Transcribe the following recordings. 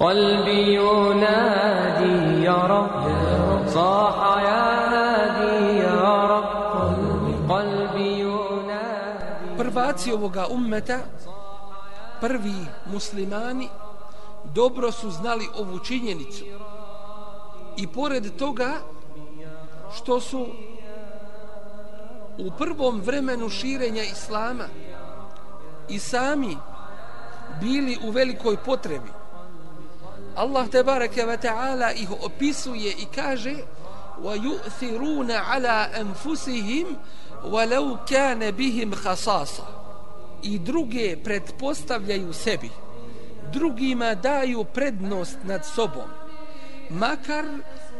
قلبي ينادي يا رب صاح يا هادي يا رب قلبي ينادي Prvaci ovoga ummeta, prvi muslimani, dobro su znali ovu činjenicu. I pored toga što su u prvom vremenu širenja islama i sami bili u velikoj potrebi. Allah te bareke ve taala ih opisuje i kaže wa yu'thiruna ala anfusihim walau kana bihim khasasa. I druge pretpostavljaju sebi drugima daju prednost nad sobom makar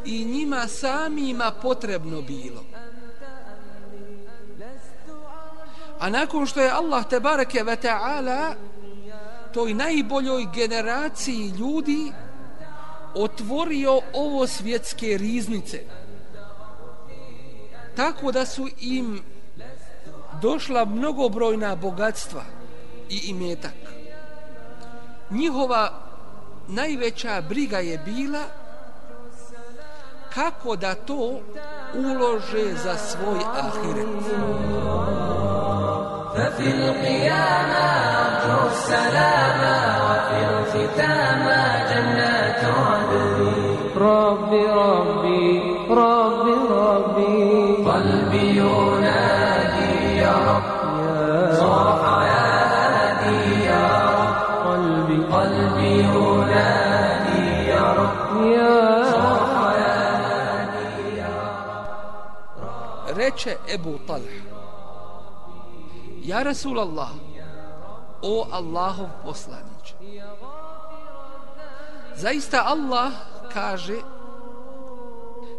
i njima samima potrebno bilo. A nakon što je Allah te bareke ve taala toj najboljoj generaciji ljudi otvorio ovo svjetske riznice tako da su im došla mnogobrojna bogatstva i imetak njihova najveća briga je bila kako da to ulože za svoj ahiret. ففي القيامة أرجو السلام وفي الختامة جنات عدن ربي ربي ربي ربي. قلبي ينادي يا رب. صاح يا هادي يا رب. قلبي. قلبي ينادي يا رب. يا Reče Ebu Talh Ja Rasulallah O Allahov poslanić Zaista Allah kaže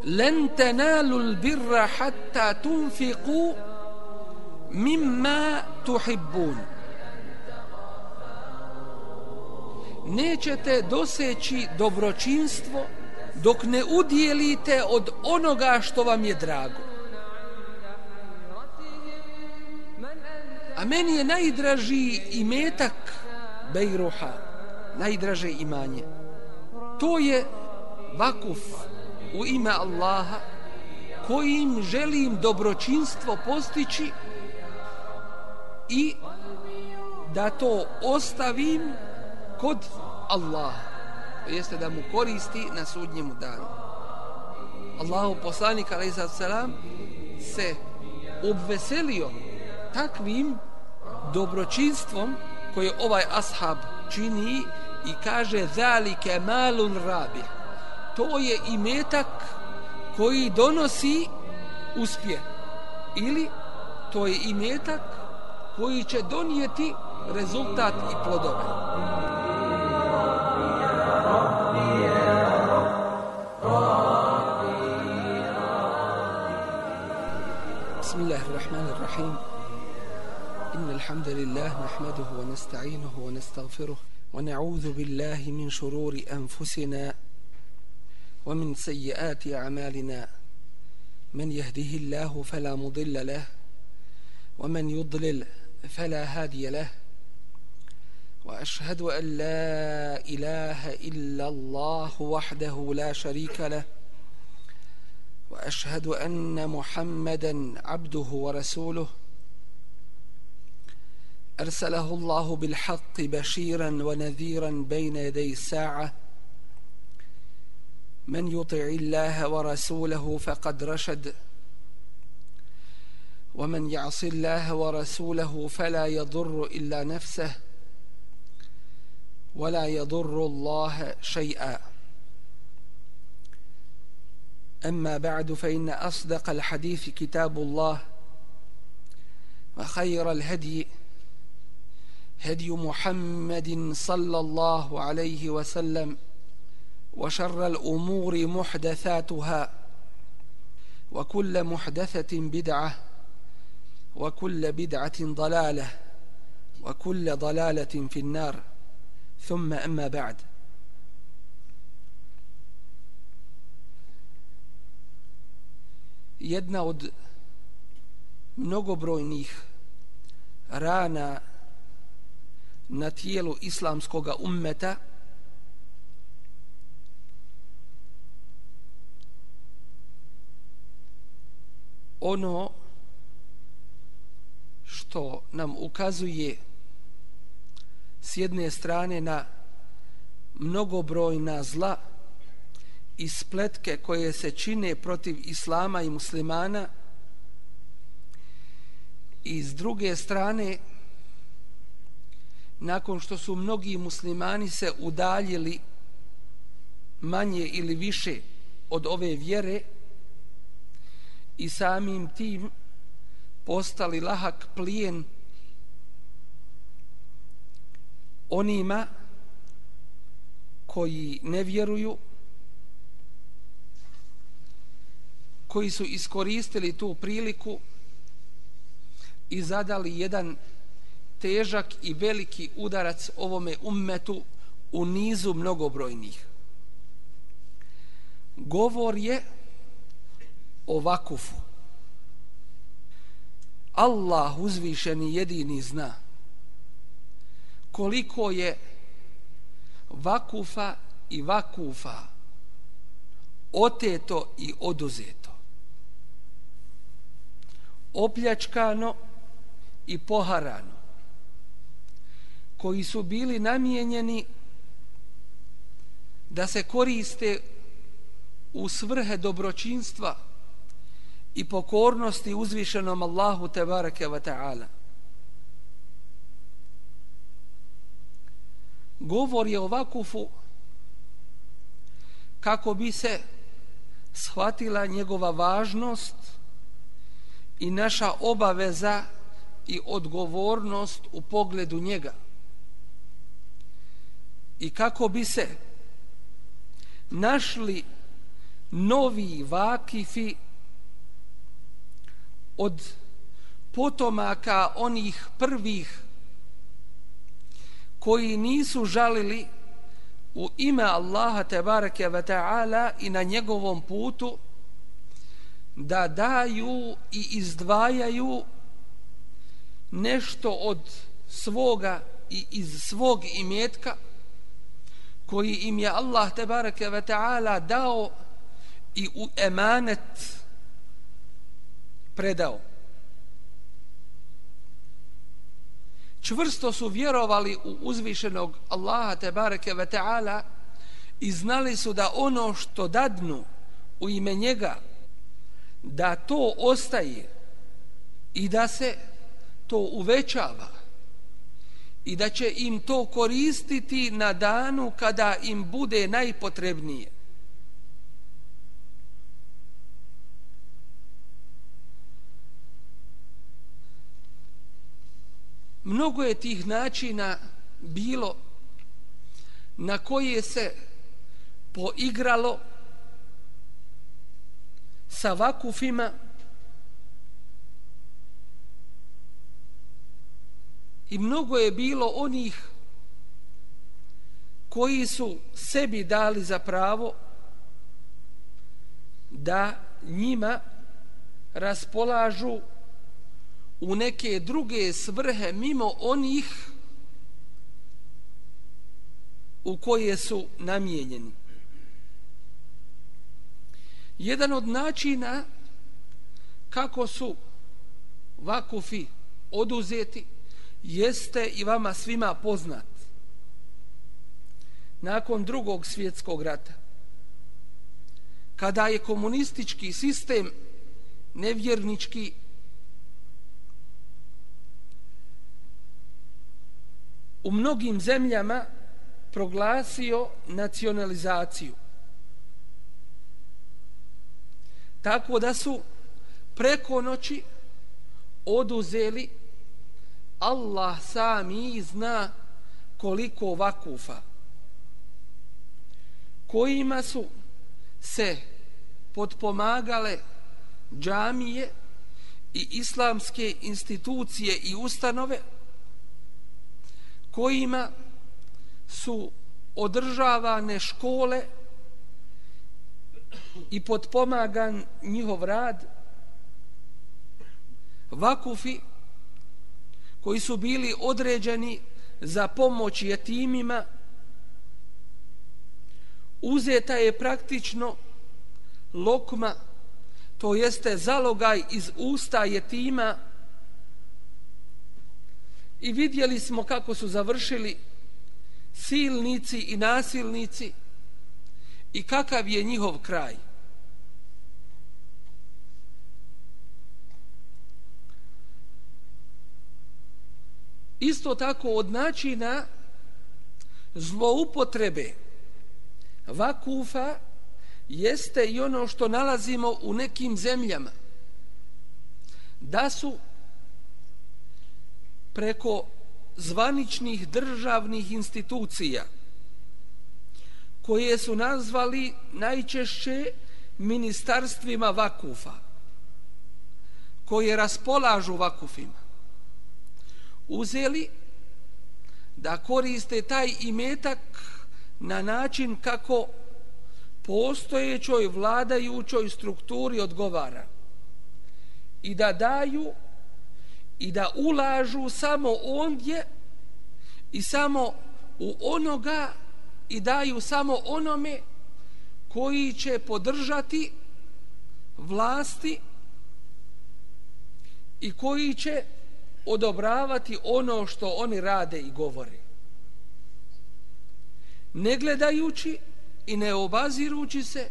Len tenalu birra hatta tunfiku mimma tuhibbun Nećete doseći dobročinstvo dok ne udjelite od onoga što vam je drago. A meni je najdraži imetak Bejruha, najdraže imanje. To je vakuf u ime Allaha kojim želim dobročinstvo postići i da to ostavim kod Allaha. To jeste da mu koristi na sudnjemu danu. Allahu poslanik alaih salam se obveselio takvim dobročinstvom koje ovaj ashab čini i kaže zalike malun rabih to je imetak koji donosi uspjeh ili to je imetak koji će donijeti rezultat i plodove بسم الله الرحمن الرحيم إن الحمد لله نحمده ونستعينه ونستغفره ونعوذ بالله من شرور أنفسنا ومن سيئات أعمالنا من يهده الله فلا مضل له ومن يضلل فلا هادي له وأشهد أن لا إله إلا الله وحده لا شريك له وأشهد أن محمدا عبده ورسوله أرسله الله بالحق بشيرا ونذيرا بين يدي الساعة من يطع الله ورسوله فقد رشد. ومن يعص الله ورسوله فلا يضر إلا نفسه ولا يضر الله شيئا. أما بعد فإن أصدق الحديث كتاب الله وخير الهدي هدي محمد صلى الله عليه وسلم. وشر الأمور محدثاتها وكل محدثة بدعة وكل بدعة ضلالة وكل ضلالة في النار ثم أما بعد jedna od mnogobrojnih rana na tijelu islamskog ummeta ono što nam ukazuje s jedne strane na mnogobrojna zla i spletke koje se čine protiv islama i muslimana i s druge strane nakon što su mnogi muslimani se udaljili manje ili više od ove vjere i samim tim postali lahak plijen onima koji ne vjeruju koji su iskoristili tu priliku i zadali jedan težak i veliki udarac ovome ummetu u nizu mnogobrojnih. Govor je o vakufu. Allah uzvišeni jedini zna koliko je vakufa i vakufa oteto i oduzeto opljačkano i poharano koji su bili namijenjeni da se koriste u svrhe dobročinstva i pokornosti uzvišenom Allahu tebareke ve ta'ala. Govor je o vakufu kako bi se shvatila njegova važnost i naša obaveza i odgovornost u pogledu njega i kako bi se našli novi vakifi od potomaka onih prvih koji nisu žalili u ime Allaha tebareke ve ta'ala i na njegovom putu da daju i izdvajaju nešto od svoga i iz svog imetka koji im je Allah tebareke ve ta'ala dao i u emanet predao. Čvrsto su vjerovali u uzvišenog Allaha tebareke ve ta'ala i znali su da ono što dadnu u ime njega da to ostaje i da se to uvećava i da će im to koristiti na danu kada im bude najpotrebnije. Mnogo je tih načina bilo na koje se poigralo sa vakufima i mnogo je bilo onih koji su sebi dali za pravo da njima raspolažu u neke druge svrhe mimo onih u koje su namijenjeni. Jedan od načina kako su vakufi oduzeti jeste i vama svima poznat. Nakon drugog svjetskog rata, kada je komunistički sistem nevjernički u mnogim zemljama proglasio nacionalizaciju. Tako da su preko noći oduzeli Allah sami zna koliko vakufa kojima su se podpomagale džamije i islamske institucije i ustanove kojima su održavane škole i podpomagan njihov rad vakufi koji su bili određeni za pomoć jetimima uzeta je praktično lokma to jeste zalogaj iz usta jetima i vidjeli smo kako su završili silnici i nasilnici i kakav je njihov kraj. Isto tako od načina zloupotrebe vakufa jeste i ono što nalazimo u nekim zemljama da su preko zvaničnih državnih institucija koje su nazvali najčešće ministarstvima vakufa koje raspolažu vakufima. Uzeli da koriste taj imetak na način kako postojećoj vladajućoj strukturi odgovara i da daju i da ulažu samo ondje i samo u onoga i daju samo onome koji će podržati vlasti i koji će odobravati ono što oni rade i govore. Ne gledajući i ne obazirući se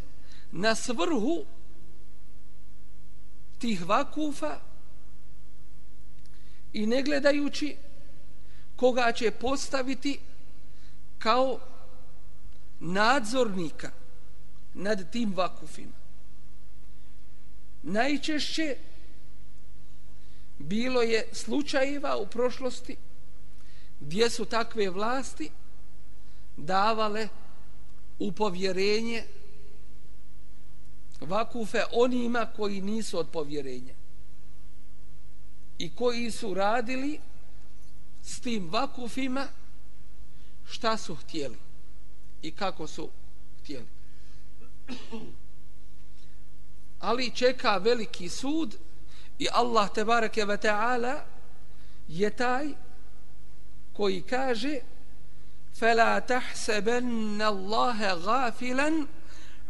na svrhu tih vakufa i ne gledajući koga će postaviti kao nadzornika nad tim vakufima. Najčešće bilo je slučajeva u prošlosti gdje su takve vlasti davale u povjerenje vakufe onima koji nisu od povjerenja i koji su radili s tim vakufima šta su htjeli i kako su htjeli. Ali čeka veliki sud i Allah te bareke ve taala je taj koji kaže فلا تحسبن الله غافلا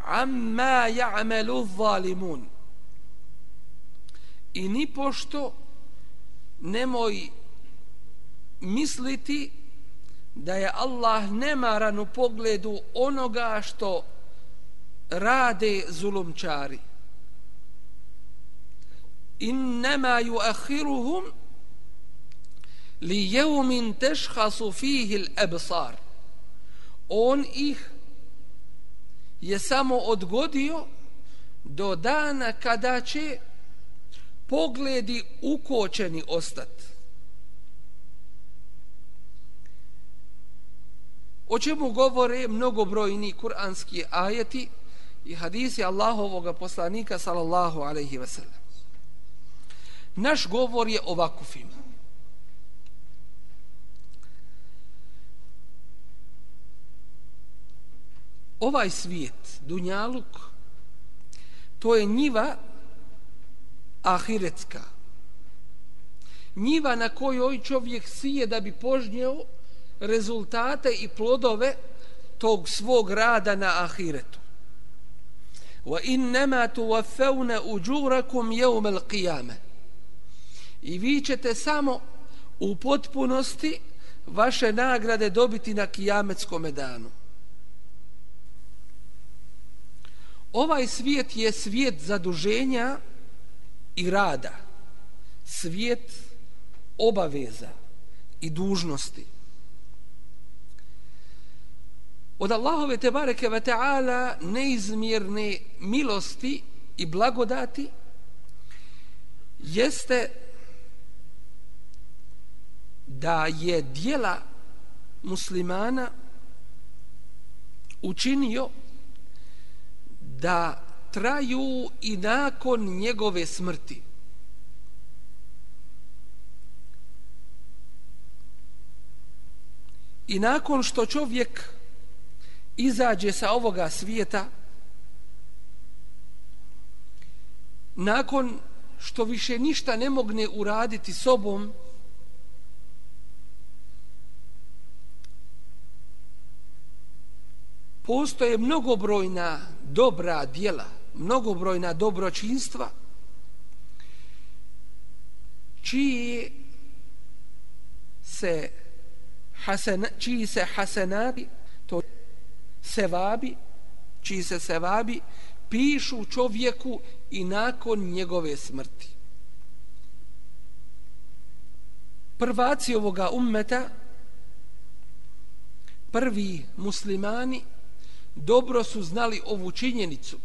عما يعمل الظالمون i ni pošto nemoj misliti da je Allah nemaran u pogledu onoga što rade zulumčari innama yuakhiruhum li jeumin tešhasu fihi l'ebsar. On ih je samo odgodio do dana kada će pogledi ukočeni ostati. O čemu govore mnogobrojni kuranski ajeti i hadisi Allahovog poslanika sallallahu alaihi ve sellem. Naš govor je ovako film. ovaj svijet, Dunjaluk, to je njiva ahiretska. Njiva na kojoj ovaj čovjek sije da bi požnjeo rezultate i plodove tog svog rada na ahiretu. Wa innama tuwaffawna ujurakum yawm al-qiyamah. I vi ćete samo u potpunosti vaše nagrade dobiti na kijametskom danu. ovaj svijet je svijet zaduženja i rada svijet obaveza i dužnosti. Od Allahove te bareke ve taala neizmjerne milosti i blagodati jeste da je dijela muslimana učinio da traju i nakon njegove smrti. I nakon što čovjek izađe sa ovoga svijeta, nakon što više ništa ne mogne uraditi sobom, postoje mnogobrojna dobra djela, mnogobrojna dobročinstva čiji se hasen, čiji se hasenati to sevabi čiji se sevabi pišu čovjeku i nakon njegove smrti. Prvaci ovoga ummeta prvi muslimani dobro su znali ovu činjenicu.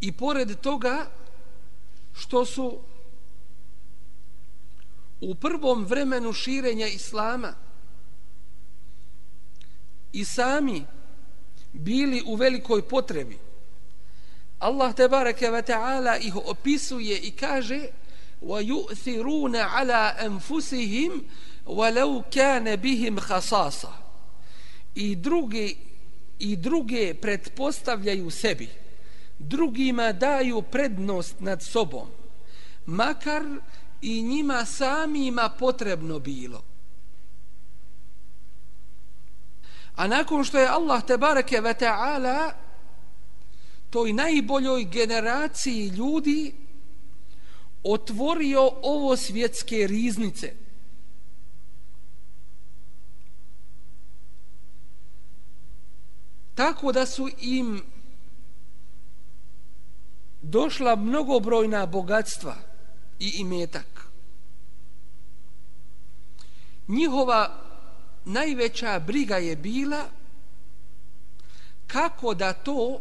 I pored toga što su u prvom vremenu širenja islama i sami bili u velikoj potrebi Allah te bareke ve taala ih opisuje i kaže wa yu'thiruna ala anfusihim walau kana bihim khasasa. I drugi i druge pretpostavljaju sebi drugima daju prednost nad sobom makar i njima samima potrebno bilo a nakon što je Allah te bareke ve taala toj najboljoj generaciji ljudi otvorio ovo svjetske riznice. Tako da su im došla mnogobrojna bogatstva i imetak. Njihova najveća briga je bila kako da to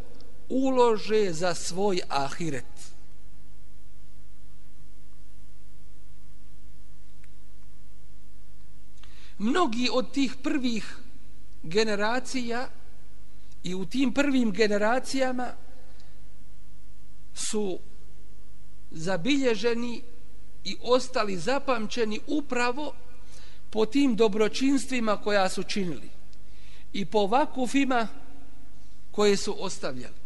ulože za svoj ahiret. Mnogi od tih prvih generacija i u tim prvim generacijama su zabilježeni i ostali zapamćeni upravo po tim dobročinstvima koja su činili i po vakufima koje su ostavljali.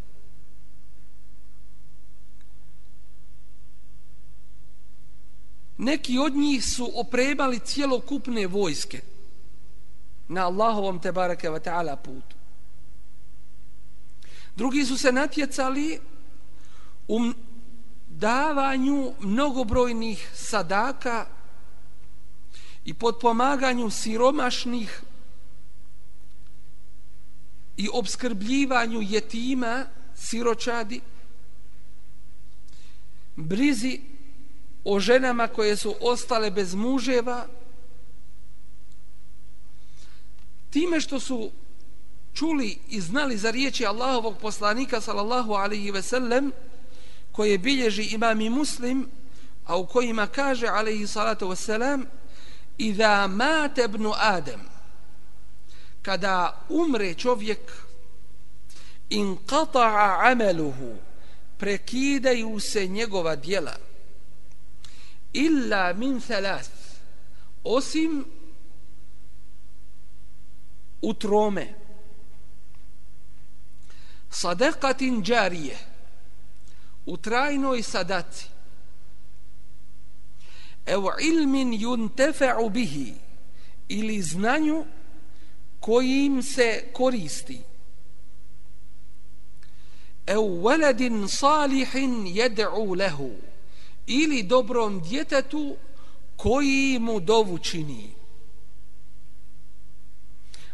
Neki od njih su opremali cijelokupne vojske na Allahovom te barake wa ta'ala putu. Drugi su se natjecali u davanju mnogobrojnih sadaka i podpomaganju siromašnih i obskrbljivanju jetima, siročadi, brizi o ženama koje su ostale bez muževa time što su čuli i znali za riječi Allahovog poslanika sallallahu alaihi ve sellem koje bilježi imam i muslim a u kojima kaže alaihi salatu wasalam, Iza mate ibn Adem kada umre čovjek in qata'a ameluhu, prekidaju se njegova djela. Illa min thalath osim u trome. Sadaqatin jarije u trajnoj sadaci. Evo ilmin juntefe'u bihi. Ili znanju kojim se koristi. Evo waladin salihin jed'u lehu. Ili dobrom djetetu koji mu dovu čini.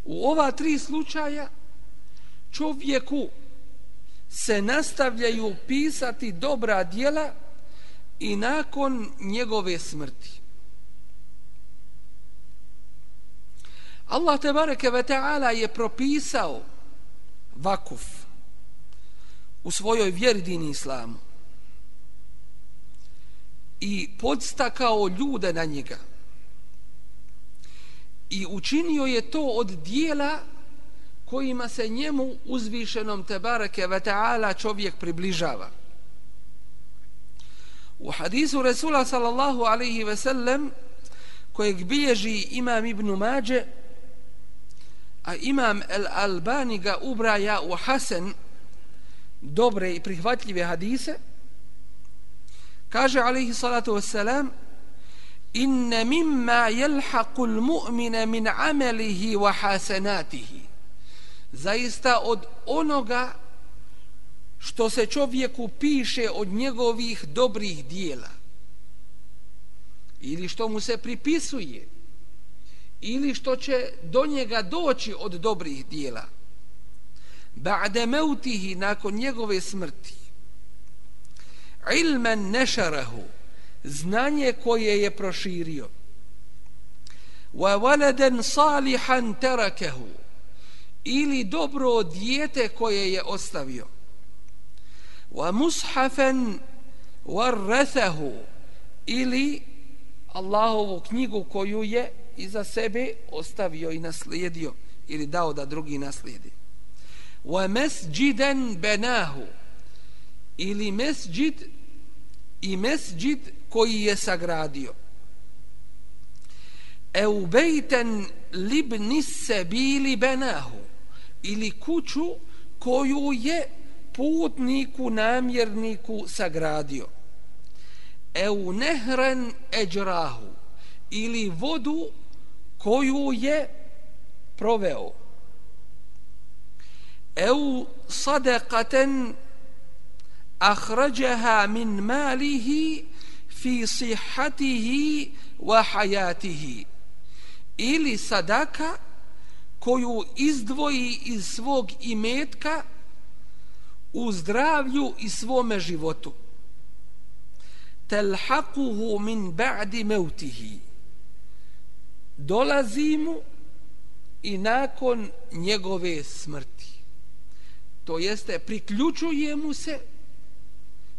U ova tri slučaja čovjeku se nastavljaju pisati dobra djela i nakon njegove smrti. Allah te bareke ve taala je propisao vakuf u svojoj vjeri din islamu i podstakao ljude na njega i učinio je to od dijela kojima se njemu uzvišenom tebareke ve ta'ala čovjek približava. U hadisu Resula sallallahu alaihi ve sellem kojeg bilježi imam Ibn Mađe a imam El Albani ga ubraja u Hasan dobre i prihvatljive hadise kaže alaihi salatu wassalam inne mimma yalhaqu al-mu'mina min amalihi wa hasanatihi zaista od onoga što se čovjeku piše od njegovih dobrih dijela. Ili što mu se pripisuje. Ili što će do njega doći od dobrih dijela. Ba'de meutihi nakon njegove smrti. Ilmen nešarahu. Znanje koje je proširio. Wa waladan salihan tarakahu ili dobro dijete koje je ostavio. Wa mushafan warathahu ili Allahovu knjigu koju je iza sebe ostavio i naslijedio ili dao da drugi naslijedi. Wa masjidan banahu ili mesđid i mesđid koji je sagradio. Eu bejten libni sebili benahu ili kuću koju je putniku namjerniku sagradio. Eu nehren eđrahu ili vodu koju je proveo. Eu sadaqatan ahrađaha min malihi fi sihatihi wa hayatihi. Ili sadaka koju izdvoji iz svog imetka u zdravlju i svome životu. Telhaquhu min ba'di meutihi. dolazi mu i nakon njegove smrti. To jeste priključuje mu se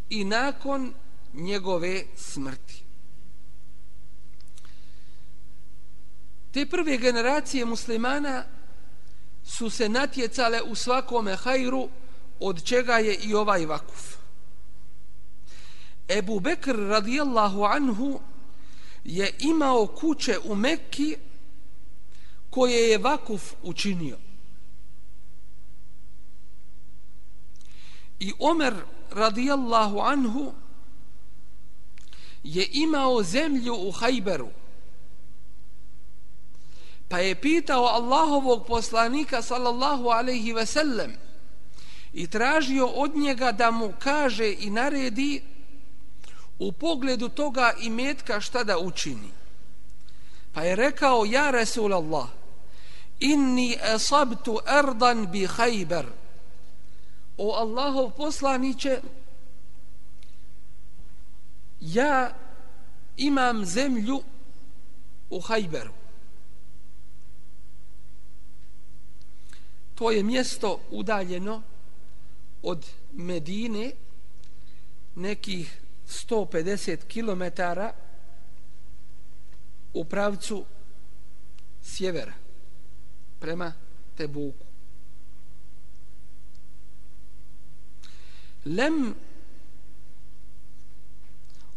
i nakon njegove smrti. Te prve generacije muslimana su se natjecale u svakome hajru od čega je i ovaj vakuf. Ebu Bekr radijallahu anhu je imao kuće u Mekki koje je vakuf učinio. I Omer radijallahu anhu je imao zemlju u Hajberu pa je pitao Allahovog poslanika sallallahu alaihi ve sellem i tražio od njega da mu kaže i naredi u pogledu toga i metka šta da učini. Pa je rekao, ja Resul Allah, inni esabtu erdan bi hajber. O Allahov poslaniće, ja imam zemlju u hajberu. To je mjesto udaljeno od Medine nekih 150 km u pravcu sjevera prema Tebuku. Lem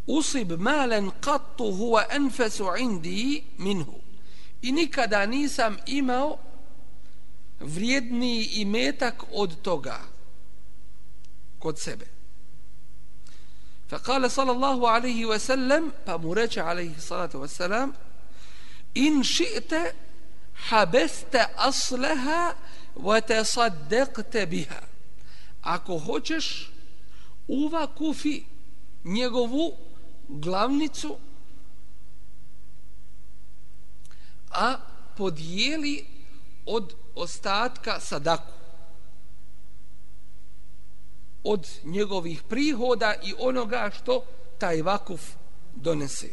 usib malen kattu huwa anfasu indi minhu. I nikada nisam imao vrijedniji imetak od toga kod sebe. Fa kale sallallahu alaihi wa sallam, pa mu reče alaihi salatu wa sallam, in ši'te habeste asleha wa te saddekte biha. Ako hoćeš, uva kufi njegovu glavnicu, a podijeli od ostatka sadaku od njegovih prihoda i onoga što taj vakuf donese.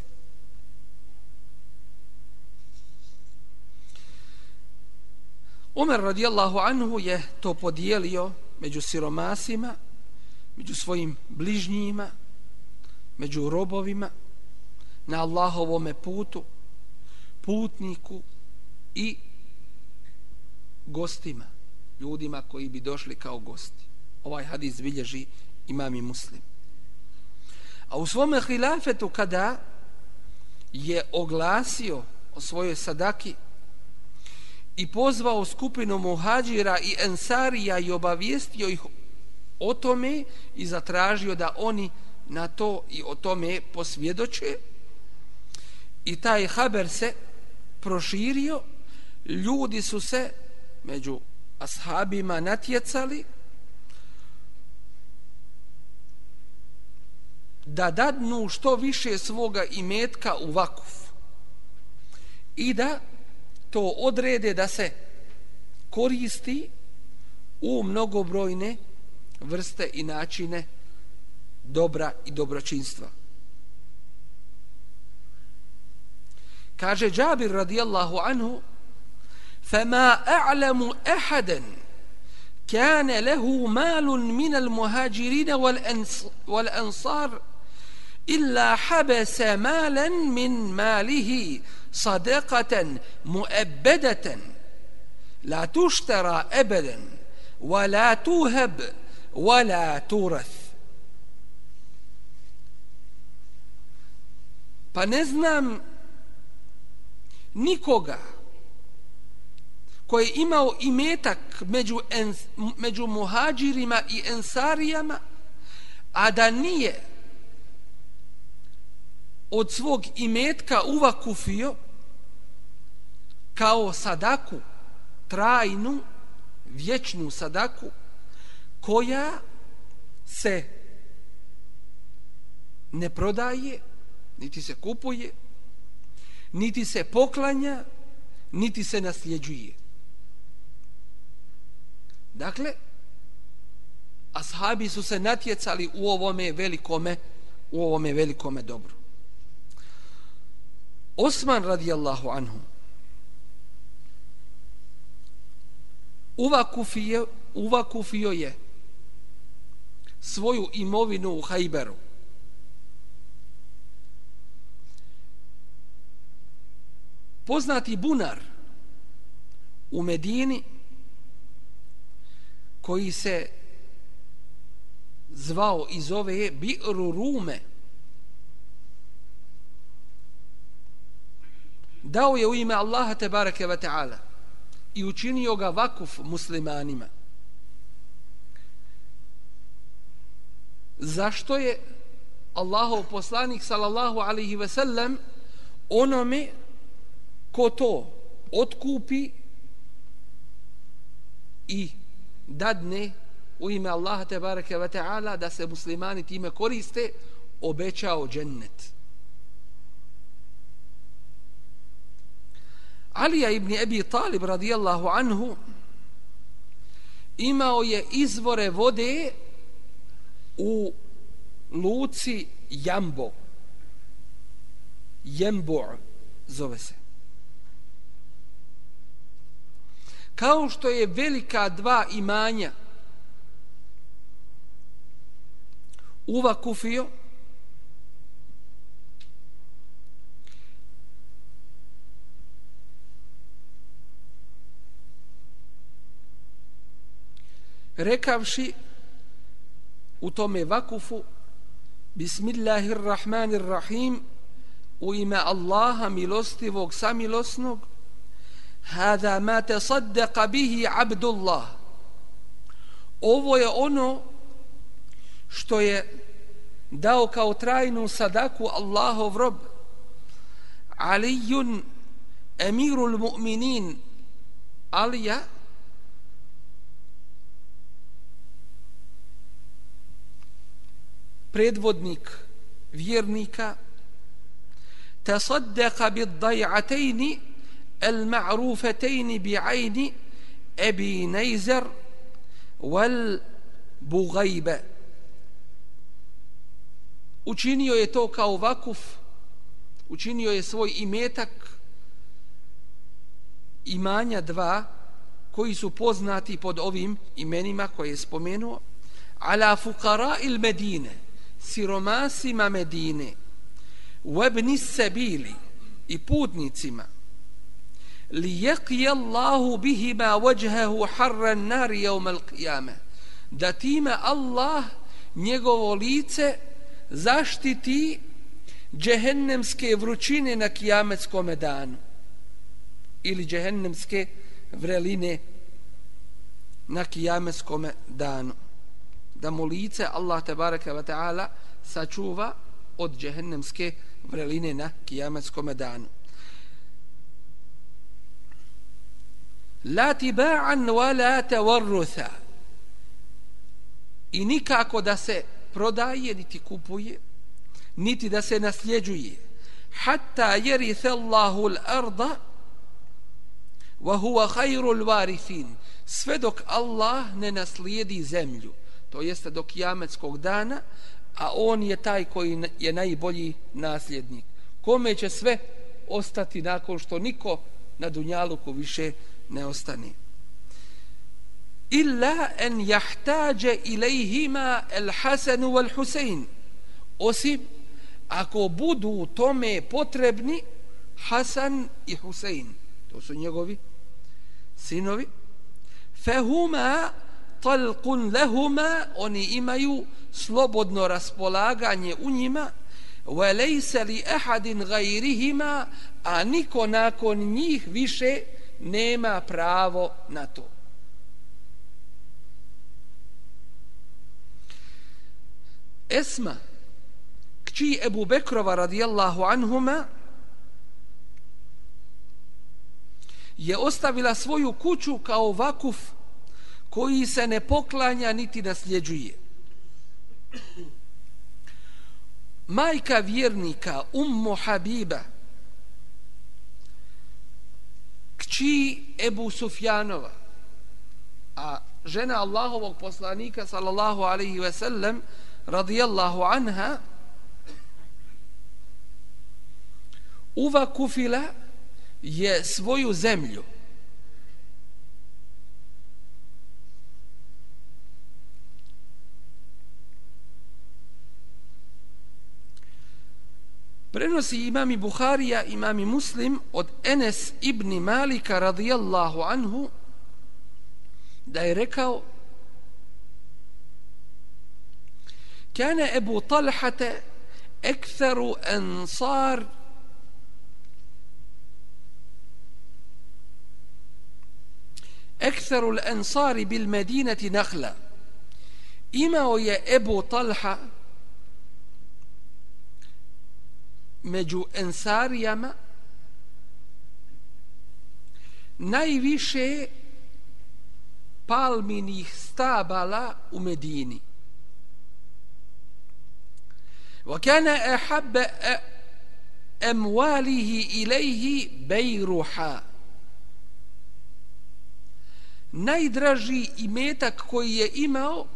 Umar radijallahu anhu je to podijelio među siromasima, među svojim bližnjima, među robovima, na Allahovome putu, putniku i gostima, ljudima koji bi došli kao gosti. Ovaj hadis bilježi imam i muslim. A u svome hilafetu kada je oglasio o svojoj sadaki i pozvao skupinu muhađira i ensarija i obavijestio ih o tome i zatražio da oni na to i o tome posvjedoče i taj haber se proširio ljudi su se među ashabima natjecali da dadnu što više svoga imetka u vakuf i da to odrede da se koristi u mnogobrojne vrste i načine dobra i dobročinstva. Kaže Džabir radijallahu anhu فما أعلم أحدا كان له مال من المهاجرين والأنصار إلا حبس مالا من ماله صدقة مؤبدة. لا تشترى أبدا ولا توهب ولا تورث. Pa ne znam nikoga koji je imao imetak među, en, među muhađirima i ensarijama, a da nije od svog imetka uvakufio kao sadaku, trajnu, vječnu sadaku, koja se ne prodaje, niti se kupuje, niti se poklanja, niti se nasljeđuje. Dakle, ashabi su se natjecali u ovome velikome, u ovome velikome dobru. Osman radijallahu anhu uvakufio, uvakufio je svoju imovinu u Hajberu. Poznati bunar u Medini koji se zvao i zove Bi'ru Rume. Dao je u ime Allaha te ve taala i učinio ga vakuf muslimanima. Zašto je Allahov poslanik sallallahu alaihi ve sellem onome ko to otkupi i dadne u ime Allaha te bareke ve taala da se muslimani time koriste obećao džennet. Alija ibn Abi Talib radijallahu anhu imao je izvore vode u luci Jambo. Jembo zove se. Kao što je velika dva imanja. Uva kufio. Rekavši u tome vakufu Bismillahirrahmanirrahim u ime Allaha milostivog samilosnog hada ma tasaddaqa bihi abdullah. Ovo je ono što je dao kao trajnu sadaku Allahov rob. Alijun emirul mu'minin. Alija? Predvodnik vjernika. Tasaddaqa bid daj'ataini المعروفتين بعين أبي نيزر والبغيبة učinio je to kao vakuf učinio je svoj imetak imanja dva koji su poznati pod ovim imenima koje je spomenuo ala fukara il medine siromasima medine webni sebili i putnicima li yaqi Allahu bihima wajhahu harra an-nar yawm al-qiyamah da time Allah njegovo lice zaštiti džehennemske vrućine na kijametskom danu ili džehennemske vreline na kijametskom danu. Da mu lice Allah tebareke ve taala sačuva od džehennemske vreline na kijametskom danu. La tiba'an wa la tawarrutha. I nikako da se prodaje niti kupuje niti da se nasljeđuje. Hatta yerith Allahu al-arda wa huwa khairul warithin. Sve dok Allah ne naslijedi zemlju to jeste do kijametskog dana a on je taj koji je najbolji nasljednik. Kome će sve ostati nakon što niko na dunjaluku više ne ostane. Illa en jahtađe ilajhima el Hasanu wal Husein. Osim ako budu tome potrebni Hasan i Husein. To su njegovi sinovi. Fehuma talqun lahuma oni imaju slobodno raspolaganje u njima. Wa laysa li ahadin ghayrihima a niko nakon njih više nema pravo na to Esma kći Ebu Bekrova radijallahu anhuma je ostavila svoju kuću kao vakuf koji se ne poklanja niti nasljeđuje. Majka vjernika Ummu Habiba kći Ebu Sufjanova. A žena Allahovog poslanika sallallahu alaihi ve sellem radijallahu anha uvakufila je svoju zemlju. Prenosi imami Buharija, imami Muslim od Enes ibn Malika radijallahu anhu da je rekao كان أبو طلحة أكثر أنصار أكثر الأنصار بالمدينة نخلة إما يا أبو طلحة među ensarijama najviše palminih stabala u Medini. وكان أحب أمواله إليه بيرحا najdraži imetak koji je imao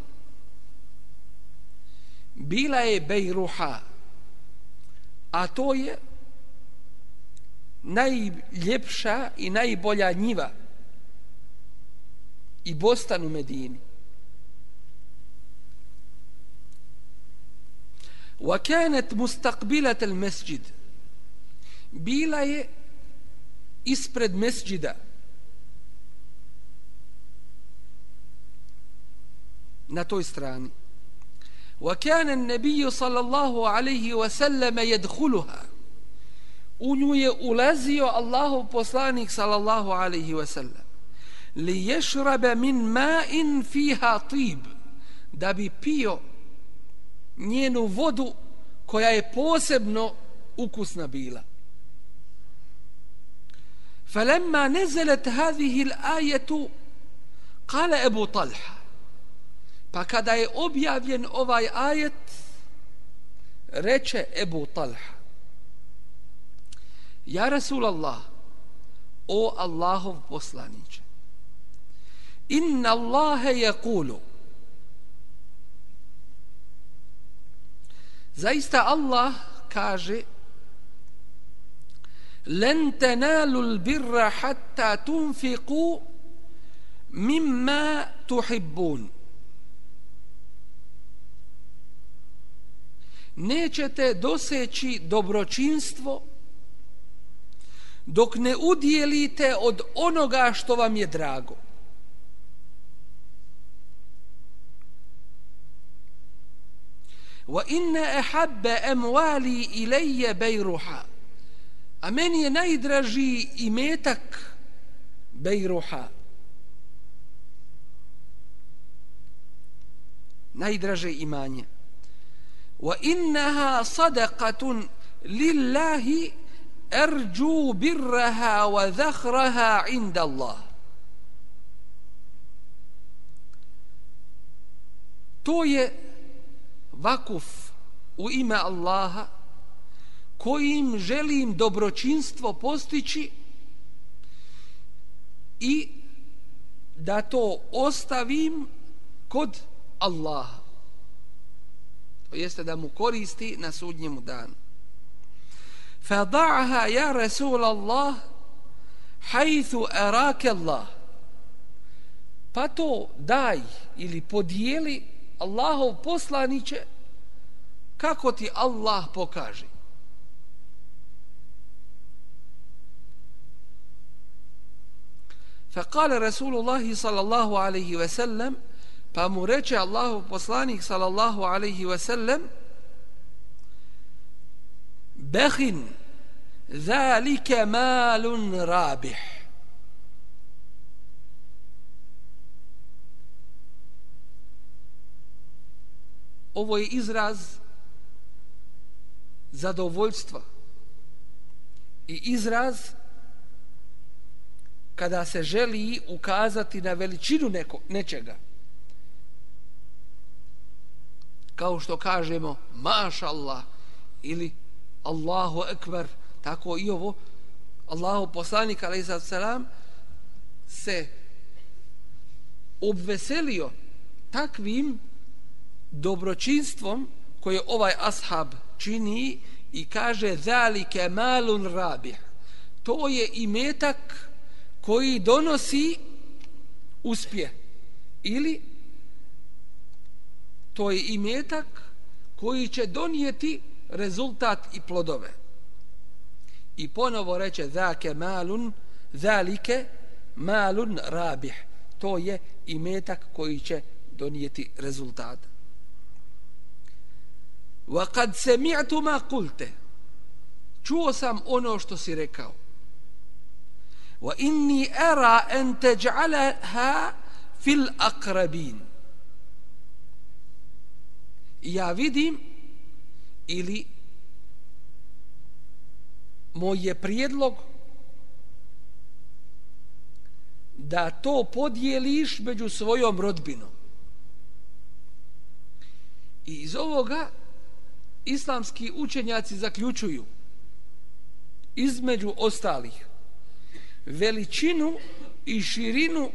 bila je Bejruha a to je najljepša i najbolja njiva i bostan u Medini وكانت مستقبلة المسجد bila je ispred mesđida na toj strani وكان النبي صلى الله عليه وسلم يدخلها u nju je ulazio Allahu poslanik sallallahu alaihi wasallam li ješrabe min ma'in fiha tib da bi pio njenu vodu koja je posebno ukusna bila. فلما نزلت هذه الآية قال أبو طلحة pa kada je objavljen ovaj ajet reče Ebu Talha Ja Rasulallah, o Allahov poslaniće inna Allahe je kulu Zaista Allah kaže Len tenalu l-birra hatta tunfiku mimma tuhibbun. Nećete doseći dobročinstvo dok ne udjelite od onoga što vam je drago. wa inna ahabba amwali ilayya bayruha. A meni je najdraži imetak bejruha najdraže imanje. وإنها صدقة لله أرجو برها وذخرها عند الله To je vakuf u ime Allaha kojim želim dobročinstvo postići i da to ostavim kod Allaha To jeste da mu koristi na sudnjemu danu. Fada'aha ja Rasul Allah hajthu arake Allah. Pa to daj ili podijeli Allahov poslaniće kako ti Allah pokaže. فقال رسول الله صلى الله عليه وسلم pa mu reče Allahu poslanik sallallahu alaihi ve sellem behin zalike malun rabih. Ovo je izraz zadovoljstva i izraz kada se želi ukazati na veličinu neko, nečega. Kao što kažemo maša Allah ili Allahu ekber tako i ovo Allahu poslanik alaih salam se obveselio takvim dobročinstvom koje ovaj ashab čini i kaže zalike malun rabih. To je imetak koji donosi uspje ili to je imetak koji će donijeti rezultat i plodove. I ponovo reče zake malun zalike malun rabih. To je imetak koji će donijeti rezultat. Wa kad sami'tu ma qulte čuo sam ono što si rekao. Wa inni ara an taj'alaha fil aqrabin ja vidim ili moj je prijedlog da to podijeliš među svojom rodbinom. I iz ovoga islamski učenjaci zaključuju između ostalih veličinu i širinu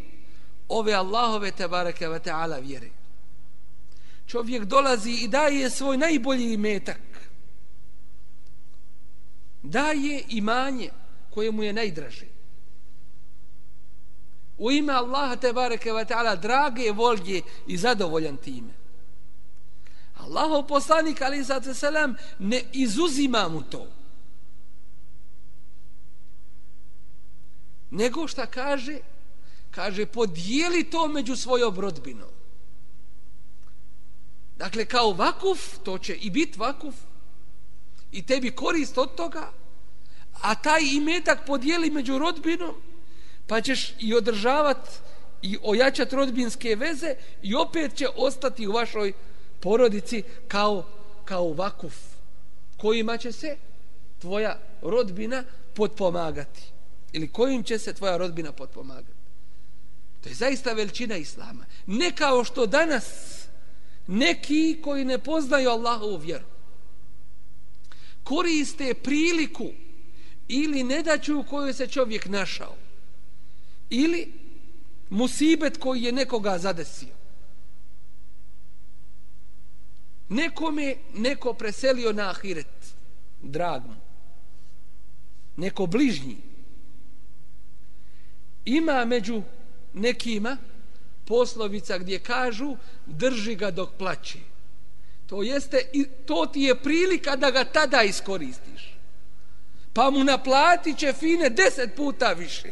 ove Allahove tebareke ve taala vjere. Čovjek dolazi i daje svoj najbolji metak. Daje imanje koje mu je najdraže. U ime Allaha te bareke ve taala drage volje i zadovoljan time. Allahov poslanik ali za selam ne izuzima mu to. nego šta kaže kaže podijeli to među svojom rodbinom dakle kao vakuf to će i bit vakuf i tebi korist od toga a taj imetak podijeli među rodbinom pa ćeš i održavat i ojačat rodbinske veze i opet će ostati u vašoj porodici kao, kao vakuf kojima će se tvoja rodbina potpomagati. ili kojim će se tvoja rodbina potpomagati. To je zaista veličina Islama. Ne kao što danas neki koji ne poznaju Allahovu vjeru koriste priliku ili nedaću u kojoj se čovjek našao ili musibet koji je nekoga zadesio. Nekome neko preselio na ahiret, dragom. Neko bližnji ima među nekima poslovica gdje kažu drži ga dok plaće. To jeste, to ti je prilika da ga tada iskoristiš. Pa mu naplati će fine deset puta više.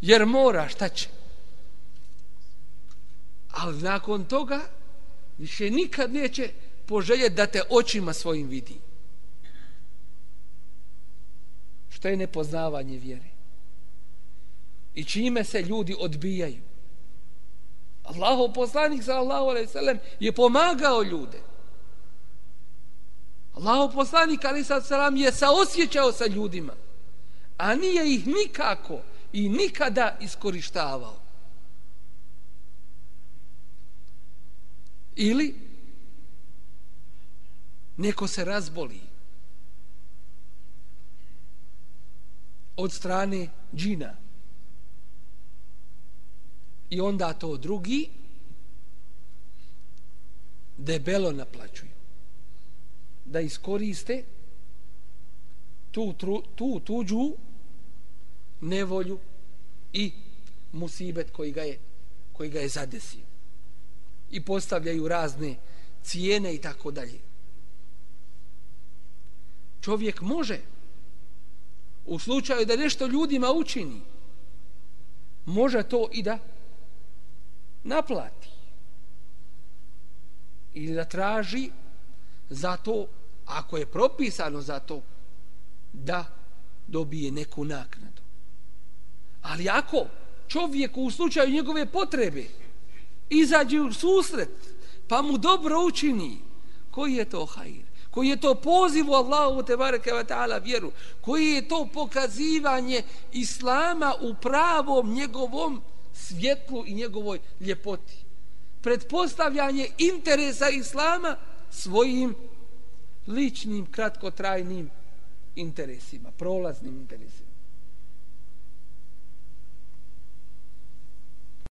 Jer mora, šta će? Ali nakon toga više nikad neće poželjeti da te očima svojim vidi. Što je nepoznavanje vjere i čime se ljudi odbijaju. Allahov poslanik sallallahu alejhi ve sellem je pomagao ljude. Allahov poslanik ali selam je saosjećao sa ljudima, a nije ih nikako i nikada iskorištavao. Ili neko se razboli od strane džina i onda to drugi debelo naplaćuju. Da iskoriste tu, tu, tu tuđu nevolju i musibet koji ga je koji ga je zadesio. I postavljaju razne cijene i tako dalje. Čovjek može u slučaju da nešto ljudima učini može to i da naplati. Ili da traži za to ako je propisano za to da dobije neku naknadu. Ali ako čovjek u slučaju njegove potrebe izađe u susret pa mu dobro učini koji je to hajir koji je to poziv u Allahu te bareke ve taala vjeru? Koji je to pokazivanje islama u pravom njegovom svjetlu i njegovoj ljepoti. Pretpostavljanje interesa islama svojim ličnim kratkotrajnim interesima prolaznim interesima.